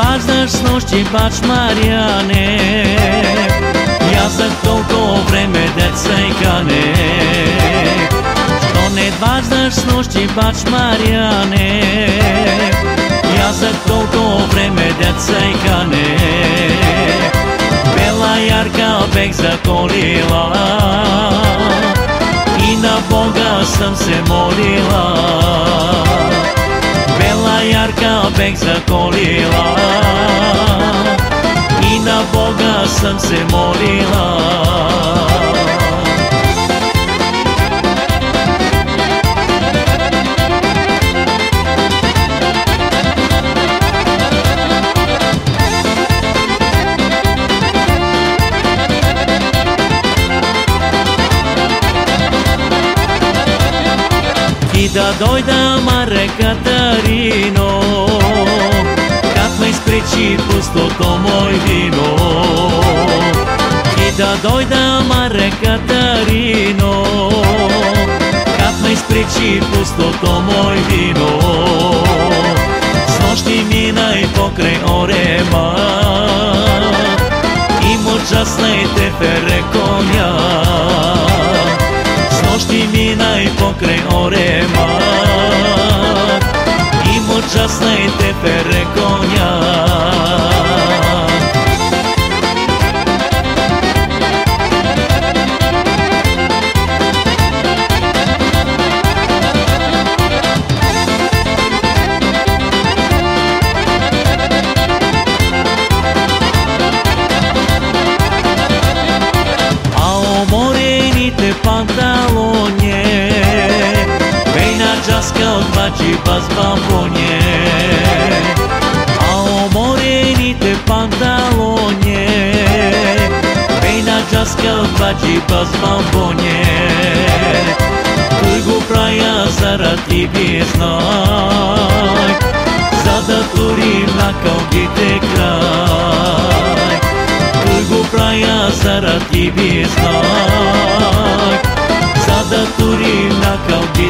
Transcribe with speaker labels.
Speaker 1: važdašnošći baš Marijane Ja sam toliko vreme dece i kane Što ne važdašnošći baš Marijane Ja sam toliko vreme dece i kane Bela jarka bek zakolila I na Boga sam se molila. Bela jarka bek zakolila sam se molila. I da dojda mare Katarino Kad me ispriči pusto to moj vino. да дойда, Маре Катарино. Как ме изпречи пустото мой вино, с нощи мина и покрай орема. И му джасна и те пере коня, с нощи мина и покрай орема. И му и те коня. scălbaci pasma bonje Târgu Praia, zara Tibies noi. Zadăturii la căugite crai. Târgu Praia, zara Tibies noi. Zadăturii la căugite